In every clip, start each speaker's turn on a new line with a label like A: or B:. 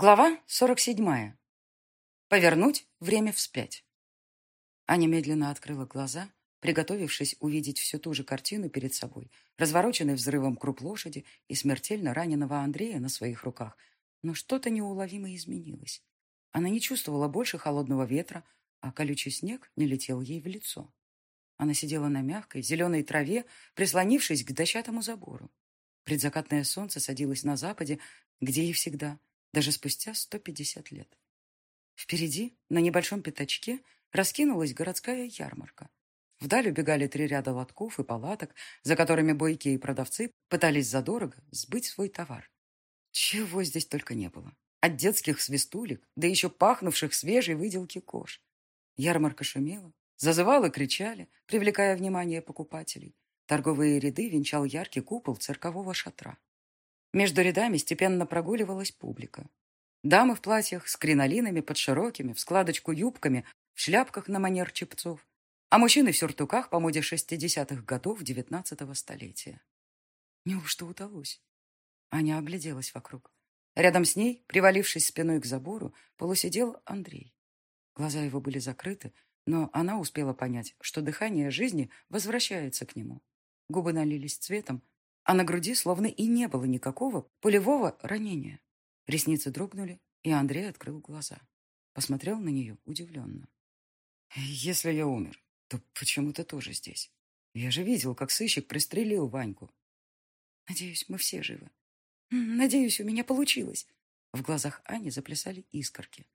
A: Глава 47. Повернуть время вспять. Аня медленно открыла глаза, приготовившись увидеть всю ту же картину перед собой, развороченный взрывом круп лошади и смертельно раненого Андрея на своих руках. Но что-то неуловимо изменилось. Она не чувствовала больше холодного ветра, а колючий снег не летел ей в лицо. Она сидела на мягкой, зеленой траве, прислонившись к дощатому забору. Предзакатное солнце садилось на западе, где и всегда – даже спустя 150 лет. Впереди, на небольшом пятачке, раскинулась городская ярмарка. Вдаль убегали три ряда лотков и палаток, за которыми бойки и продавцы пытались задорого сбыть свой товар. Чего здесь только не было. От детских свистулек, да еще пахнувших свежей выделки кож. Ярмарка шумела, зазывала, кричали, привлекая внимание покупателей. Торговые ряды венчал яркий купол циркового шатра. Между рядами степенно прогуливалась публика. Дамы в платьях с кринолинами под широкими, в складочку юбками, в шляпках на манер чепцов, а мужчины в сюртуках по моде 60-х годов XIX столетия. Неужто удалось? Аня огляделась вокруг. Рядом с ней, привалившись спиной к забору, полусидел Андрей. Глаза его были закрыты, но она успела понять, что дыхание жизни возвращается к нему. Губы налились цветом, а на груди словно и не было никакого пулевого ранения. Ресницы дрогнули, и Андрей открыл глаза. Посмотрел на нее удивленно. «Если я умер, то почему ты тоже здесь? Я же видел, как сыщик пристрелил Ваньку». «Надеюсь, мы все живы. Надеюсь, у меня получилось». В глазах Ани заплясали искорки.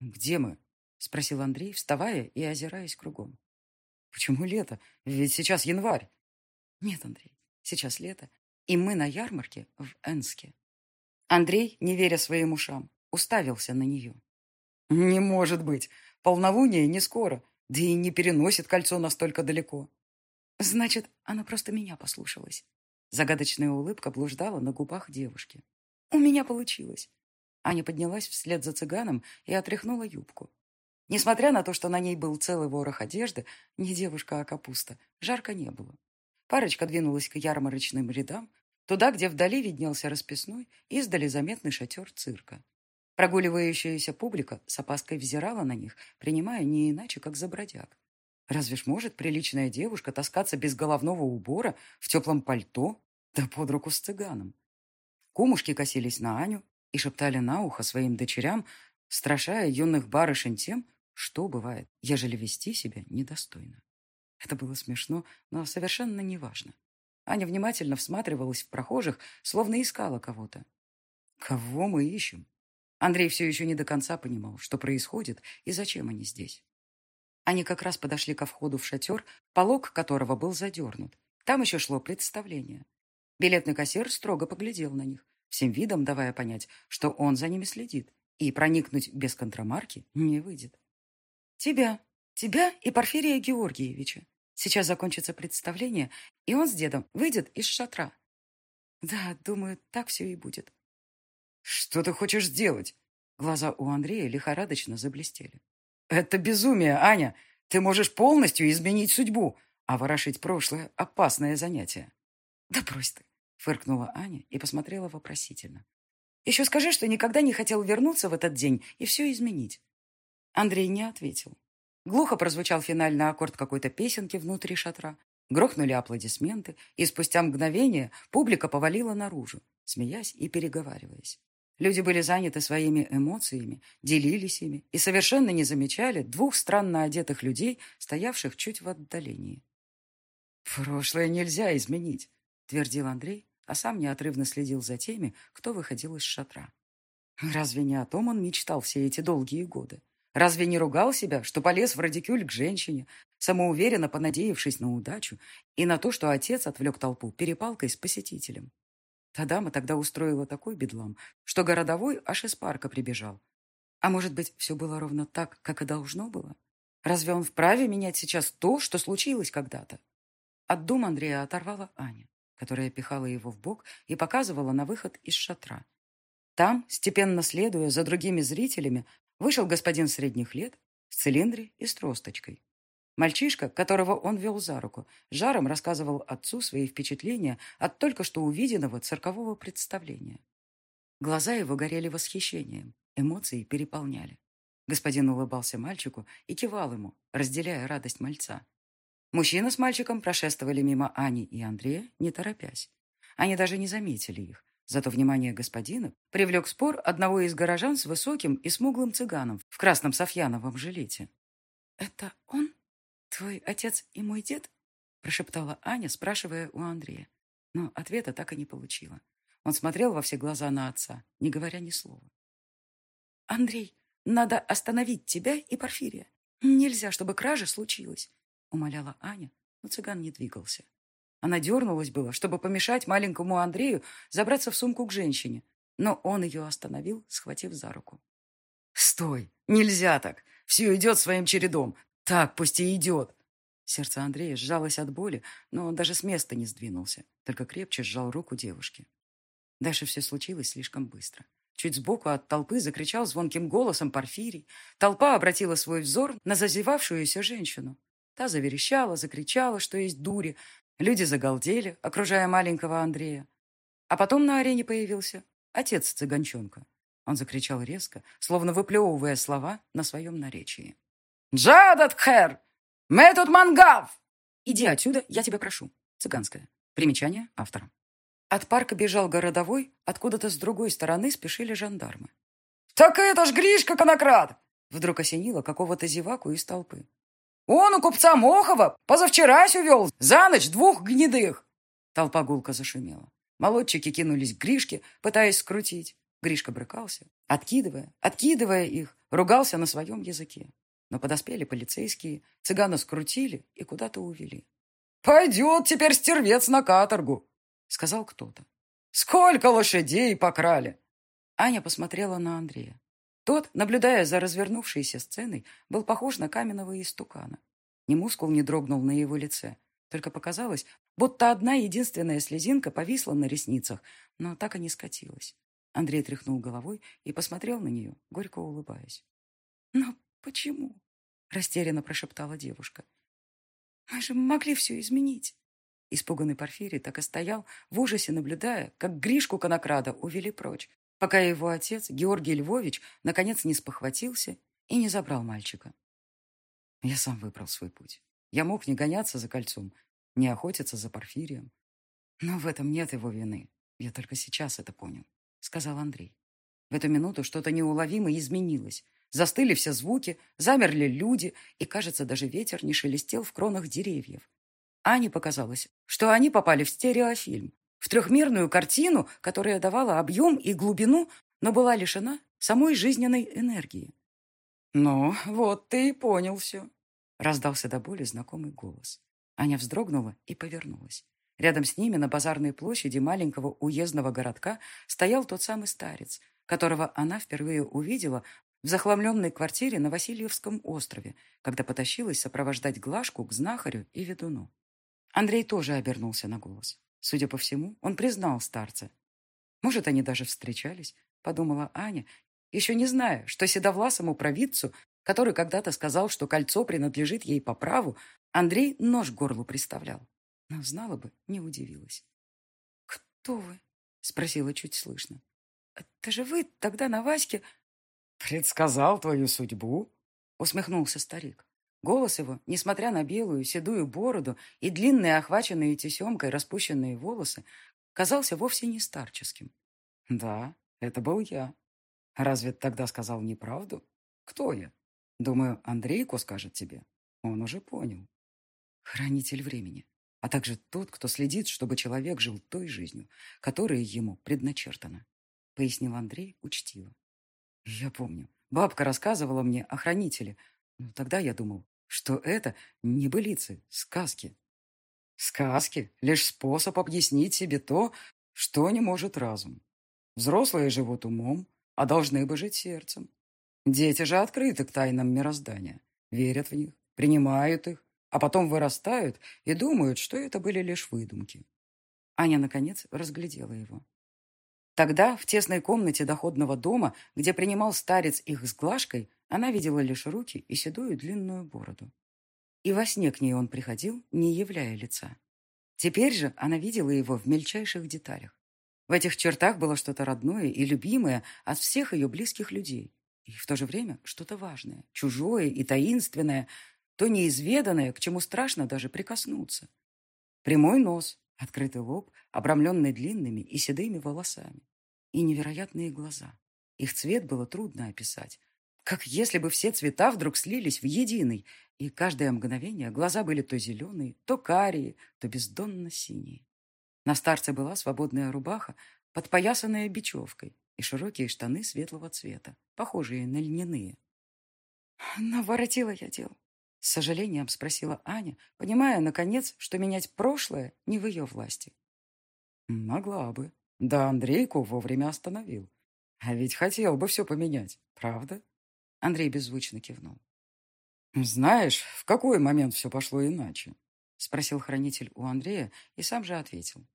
A: «Где мы?» — спросил Андрей, вставая и озираясь кругом. «Почему лето? Ведь сейчас январь». «Нет, Андрей, Сейчас лето, и мы на ярмарке в Энске. Андрей, не веря своим ушам, уставился на нее. «Не может быть! Полнолуние не скоро, да и не переносит кольцо настолько далеко». «Значит, она просто меня послушалась». Загадочная улыбка блуждала на губах девушки. «У меня получилось». Аня поднялась вслед за цыганом и отряхнула юбку. Несмотря на то, что на ней был целый ворох одежды, не девушка, а капуста, жарко не было. Парочка двинулась к ярмарочным рядам, туда, где вдали виднелся расписной, издали заметный шатер цирка. Прогуливающаяся публика с опаской взирала на них, принимая не иначе, как за бродяг. Разве ж может приличная девушка таскаться без головного убора в теплом пальто, да под руку с цыганом? Кумушки косились на Аню и шептали на ухо своим дочерям, страшая юных барышень тем, что бывает, ежели вести себя недостойно. Это было смешно, но совершенно неважно. Аня внимательно всматривалась в прохожих, словно искала кого-то. Кого мы ищем? Андрей все еще не до конца понимал, что происходит и зачем они здесь. Они как раз подошли ко входу в шатер, полог которого был задернут. Там еще шло представление. Билетный кассир строго поглядел на них, всем видом давая понять, что он за ними следит, и проникнуть без контрамарки не выйдет. «Тебя», Тебя и Порфирия Георгиевича. Сейчас закончится представление, и он с дедом выйдет из шатра. Да, думаю, так все и будет. Что ты хочешь сделать? Глаза у Андрея лихорадочно заблестели. Это безумие, Аня. Ты можешь полностью изменить судьбу, а ворошить прошлое — опасное занятие. Да брось ты, фыркнула Аня и посмотрела вопросительно. Еще скажи, что никогда не хотел вернуться в этот день и все изменить. Андрей не ответил. Глухо прозвучал финальный аккорд какой-то песенки внутри шатра. Грохнули аплодисменты, и спустя мгновение публика повалила наружу, смеясь и переговариваясь. Люди были заняты своими эмоциями, делились ими и совершенно не замечали двух странно одетых людей, стоявших чуть в отдалении. «Прошлое нельзя изменить», — твердил Андрей, а сам неотрывно следил за теми, кто выходил из шатра. Разве не о том он мечтал все эти долгие годы? Разве не ругал себя, что полез в радикюль к женщине, самоуверенно понадеявшись на удачу и на то, что отец отвлек толпу перепалкой с посетителем? Та дама тогда устроила такой бедлам, что городовой аж из парка прибежал. А может быть, все было ровно так, как и должно было? Разве он вправе менять сейчас то, что случилось когда-то? От дум Андрея оторвала Аня, которая пихала его в бок и показывала на выход из шатра. Там, степенно следуя за другими зрителями, Вышел господин средних лет в цилиндре и с тросточкой. Мальчишка, которого он вел за руку, жаром рассказывал отцу свои впечатления от только что увиденного циркового представления. Глаза его горели восхищением, эмоции переполняли. Господин улыбался мальчику и кивал ему, разделяя радость мальца. Мужчина с мальчиком прошествовали мимо Ани и Андрея, не торопясь. Они даже не заметили их, Зато внимание господина привлек спор одного из горожан с высоким и смуглым цыганом в красном софьяновом жилете. «Это он? Твой отец и мой дед?» прошептала Аня, спрашивая у Андрея. Но ответа так и не получила. Он смотрел во все глаза на отца, не говоря ни слова. «Андрей, надо остановить тебя и Порфирия. Нельзя, чтобы кража случилась», умоляла Аня, но цыган не двигался. Она дернулась было, чтобы помешать маленькому Андрею забраться в сумку к женщине, но он ее остановил, схватив за руку. «Стой! Нельзя так! Все идет своим чередом! Так пусть и идет!» Сердце Андрея сжалось от боли, но он даже с места не сдвинулся, только крепче сжал руку девушки. Дальше все случилось слишком быстро. Чуть сбоку от толпы закричал звонким голосом Порфирий. Толпа обратила свой взор на зазевавшуюся женщину. Та заверещала, закричала, что есть дури, Люди загалдели, окружая маленького Андрея. А потом на арене появился отец цыганчонка. Он закричал резко, словно выплевывая слова на своем наречии. «Джадат хэр! Метод мангав!» «Иди отсюда, я тебя прошу». Цыганское. Примечание автора. От парка бежал городовой, откуда-то с другой стороны спешили жандармы. «Так это ж Гришка Конократ!» Вдруг осенило какого-то зеваку из толпы. Он у купца Мохова позавчерась увел за ночь двух гнедых. Толпа гулко зашумела. Молодчики кинулись к Гришке, пытаясь скрутить. Гришка брыкался, откидывая, откидывая их, ругался на своем языке. Но подоспели полицейские, цыгана скрутили и куда-то увели. «Пойдет теперь стервец на каторгу», — сказал кто-то. «Сколько лошадей покрали!» Аня посмотрела на Андрея. Тот, наблюдая за развернувшейся сценой, был похож на каменного истукана. Ни мускул не дрогнул на его лице. Только показалось, будто одна единственная слезинка повисла на ресницах, но так и не скатилась. Андрей тряхнул головой и посмотрел на нее, горько улыбаясь. «Но почему?» — растерянно прошептала девушка. «Мы же могли все изменить». Испуганный Порфирий так и стоял, в ужасе наблюдая, как Гришку Конокрада увели прочь, пока его отец, Георгий Львович, наконец не спохватился и не забрал мальчика. Я сам выбрал свой путь. Я мог не гоняться за кольцом, не охотиться за Порфирием. Но в этом нет его вины. Я только сейчас это понял, — сказал Андрей. В эту минуту что-то неуловимо изменилось. Застыли все звуки, замерли люди, и, кажется, даже ветер не шелестел в кронах деревьев. Ане показалось, что они попали в стереофильм, в трехмерную картину, которая давала объем и глубину, но была лишена самой жизненной энергии. «Ну, вот ты и понял все», — раздался до боли знакомый голос. Аня вздрогнула и повернулась. Рядом с ними на базарной площади маленького уездного городка стоял тот самый старец, которого она впервые увидела в захламленной квартире на Васильевском острове, когда потащилась сопровождать Глашку к знахарю и ведуну. Андрей тоже обернулся на голос. Судя по всему, он признал старца. Может, они даже встречались, подумала Аня, еще не зная, что седовласому провидцу, который когда-то сказал, что кольцо принадлежит ей по праву, Андрей нож к горлу приставлял. Но знала бы, не удивилась. «Кто вы?» — спросила чуть слышно. «Это же вы тогда на Ваське...» «Предсказал твою судьбу?» — усмехнулся старик. Голос его, несмотря на белую седую бороду и длинные охваченные тесемкой распущенные волосы, казался вовсе не старческим. «Да, это был я. Разве тогда сказал неправду? Кто я? Думаю, Андрейку скажет тебе. Он уже понял. Хранитель времени, а также тот, кто следит, чтобы человек жил той жизнью, которая ему предначертана», — пояснил Андрей учтиво. «Я помню. Бабка рассказывала мне о хранителе, но тогда я думал, что это небылицы, сказки. Сказки — лишь способ объяснить себе то, что не может разум. Взрослые живут умом, а должны бы жить сердцем. Дети же открыты к тайнам мироздания, верят в них, принимают их, а потом вырастают и думают, что это были лишь выдумки. Аня, наконец, разглядела его. Тогда, в тесной комнате доходного дома, где принимал старец их с Глашкой, она видела лишь руки и седую длинную бороду. И во сне к ней он приходил, не являя лица. Теперь же она видела его в мельчайших деталях. В этих чертах было что-то родное и любимое от всех ее близких людей. И в то же время что-то важное, чужое и таинственное, то неизведанное, к чему страшно даже прикоснуться. Прямой нос, открытый лоб, обрамленный длинными и седыми волосами. И невероятные глаза. Их цвет было трудно описать. Как если бы все цвета вдруг слились в единый, и каждое мгновение глаза были то зеленые, то карие, то бездонно синие. На старце была свободная рубаха, подпоясанная бечевкой, и широкие штаны светлого цвета, похожие на льняные. «Наворотила я дел», — с сожалением спросила Аня, понимая, наконец, что менять прошлое не в ее власти.
B: «Могла бы. Да Андрейку вовремя остановил. А ведь хотел бы все поменять, правда?»
A: Андрей беззвучно кивнул.
B: «Знаешь, в какой момент все пошло иначе?»
A: — спросил хранитель у Андрея и сам же ответил.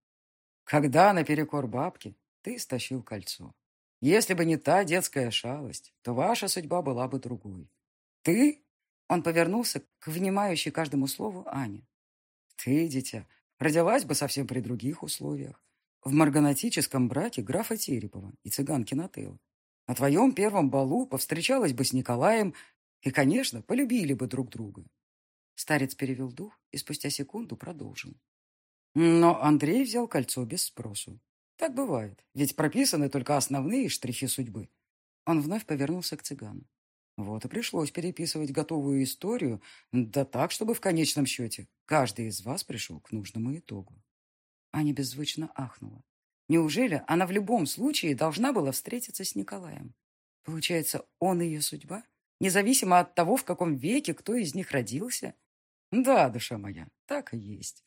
B: «Когда наперекор бабки ты стащил кольцо. Если бы не та детская шалость, то ваша судьба была бы другой. Ты...»
A: Он повернулся к внимающей каждому слову Ане.
B: «Ты, дитя, родилась бы совсем при других условиях. В марганатическом браке графа Терепова и цыганки Нателлы. На твоем первом балу повстречалась бы с Николаем и, конечно, полюбили бы друг друга.
A: Старец перевел дух и спустя секунду продолжил.
B: Но Андрей взял кольцо без спросу. Так бывает, ведь прописаны только основные штрихи судьбы. Он вновь повернулся к цыгану. Вот и пришлось переписывать готовую историю, да так, чтобы в конечном счете каждый из вас пришел к нужному итогу.
A: Аня беззвучно ахнула. Неужели она в любом случае должна была встретиться с Николаем? Получается, он ее судьба? Независимо от того, в каком веке кто из них родился?
B: Да, душа моя, так и есть.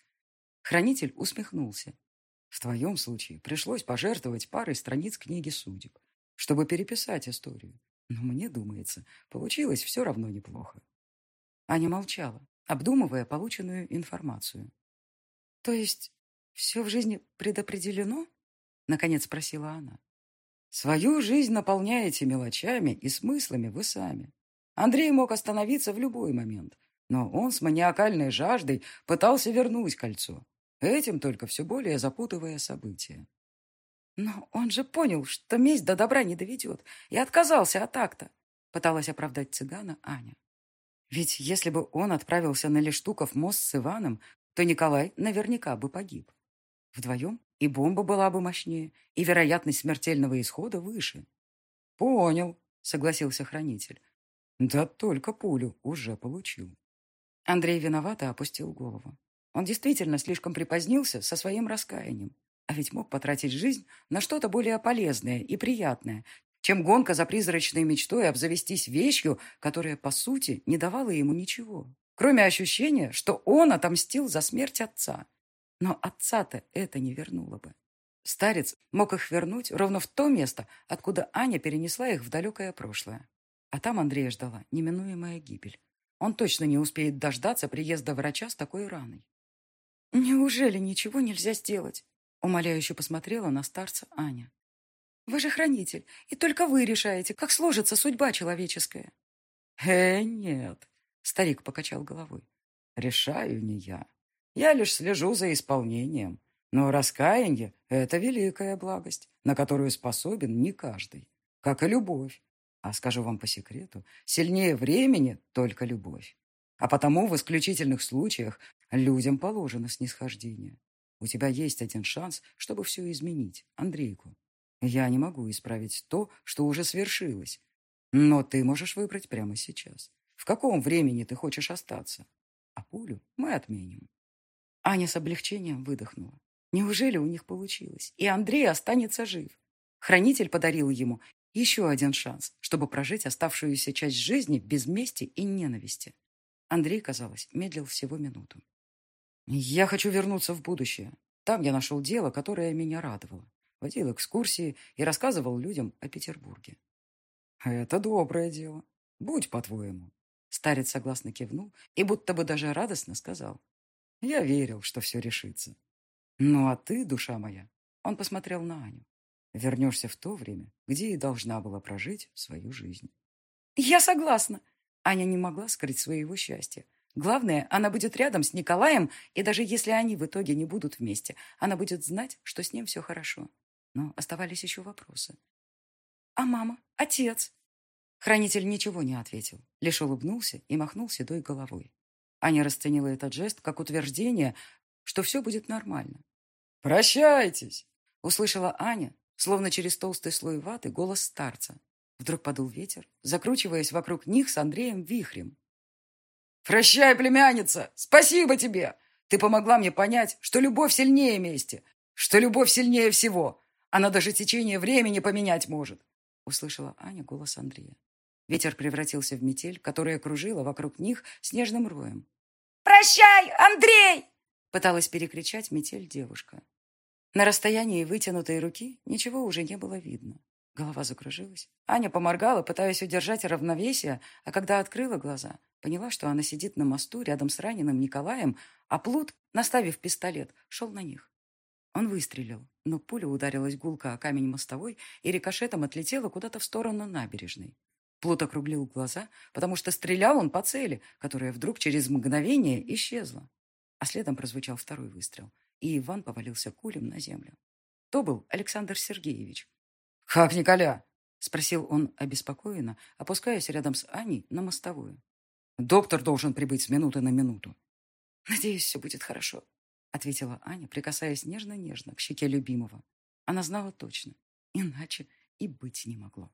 A: Хранитель усмехнулся.
B: В твоем случае пришлось пожертвовать парой страниц книги судеб, чтобы переписать историю. Но мне думается, получилось все равно неплохо.
A: Аня молчала, обдумывая полученную информацию. То есть все в жизни предопределено? Наконец спросила она.
B: Свою жизнь наполняете мелочами и смыслами вы сами. Андрей мог остановиться в любой момент, но он с маниакальной жаждой пытался вернуть кольцо, этим только все более запутывая события.
A: «Но он же понял, что месть до добра не доведет, и отказался от акта», пыталась оправдать цыгана Аня. Ведь если бы он отправился на Лештуков мост с Иваном, то Николай наверняка бы погиб. Вдвоем и бомба была бы мощнее, и вероятность смертельного исхода выше.
B: «Понял», — согласился хранитель. «Да только пулю уже получил».
A: Андрей виновато опустил голову. Он действительно слишком припозднился со своим раскаянием, а ведь мог потратить жизнь на что-то более полезное и приятное, чем гонка за призрачной мечтой обзавестись вещью, которая, по сути, не давала ему ничего, кроме ощущения, что он отомстил за смерть отца. Но отца-то это не вернуло бы. Старец мог их вернуть ровно в то место, откуда Аня перенесла их в далекое прошлое. А там Андрея ждала неминуемая гибель. Он точно не успеет дождаться приезда врача с такой раной. «Неужели ничего нельзя сделать?» Умоляюще посмотрела на старца Аня. «Вы же хранитель, и только вы решаете, как сложится судьба человеческая».
B: «Э, нет», — старик покачал головой. «Решаю не я. Я лишь слежу за исполнением. Но раскаяние — это великая благость, на которую способен не каждый, как и любовь. А скажу вам по секрету, сильнее времени только любовь. А потому в исключительных случаях людям положено снисхождение. У тебя есть один шанс, чтобы все изменить, Андрейку. Я не могу исправить то, что уже свершилось. Но ты можешь выбрать прямо сейчас. В каком времени ты хочешь остаться? А пулю мы отменим. Аня с облегчением выдохнула. Неужели у них получилось? И Андрей останется жив. Хранитель подарил ему еще один шанс, чтобы прожить оставшуюся часть жизни без мести и ненависти. Андрей, казалось, медлил всего минуту. «Я хочу вернуться в будущее. Там я нашел дело, которое меня радовало. Водил экскурсии и рассказывал людям о Петербурге». «Это доброе дело. Будь по-твоему». Старец согласно кивнул и будто бы даже радостно сказал. Я верил, что все решится. Ну а ты, душа моя, он посмотрел на Аню. Вернешься в то время, где и должна была прожить свою жизнь. Я согласна. Аня не могла скрыть своего счастья. Главное, она будет рядом с Николаем, и даже если они в итоге не будут вместе, она будет знать, что с ним все хорошо.
A: но оставались еще вопросы. «А мама? Отец?» Хранитель ничего не ответил, лишь улыбнулся и махнул седой головой. Аня расценила этот жест как утверждение, что все будет нормально.
B: «Прощайтесь!»
A: — услышала Аня, словно через толстый слой ваты, голос старца. Вдруг подул ветер, закручиваясь вокруг них с Андреем вихрем.
B: «Прощай, племянница! Спасибо тебе! Ты помогла мне понять, что любовь сильнее мести, что любовь сильнее всего. Она даже течение времени поменять может!»
A: Услышала Аня голос Андрея. Ветер превратился в метель, которая кружила вокруг них снежным роем.
C: «Прощай, Андрей!»
A: Пыталась перекричать метель девушка. На расстоянии вытянутой руки ничего уже не было видно. Голова закружилась. Аня поморгала, пытаясь удержать равновесие, а когда открыла глаза, поняла, что она сидит на мосту рядом с раненым Николаем, а Плут, наставив пистолет, шел на них. Он выстрелил, но пуля ударилась гулко о камень мостовой и рикошетом отлетела куда-то в сторону набережной. Плут округлил глаза, потому что стрелял он по цели, которая вдруг через мгновение исчезла. А следом прозвучал второй выстрел, и Иван повалился кулем на землю. То был Александр Сергеевич,
B: «Как Николя?»
A: — спросил он обеспокоенно, опускаясь рядом с Аней на мостовую.
B: «Доктор должен прибыть с минуты на минуту».
A: «Надеюсь, все будет хорошо», — ответила Аня, прикасаясь нежно-нежно к щеке любимого. Она знала точно, иначе и быть не могло.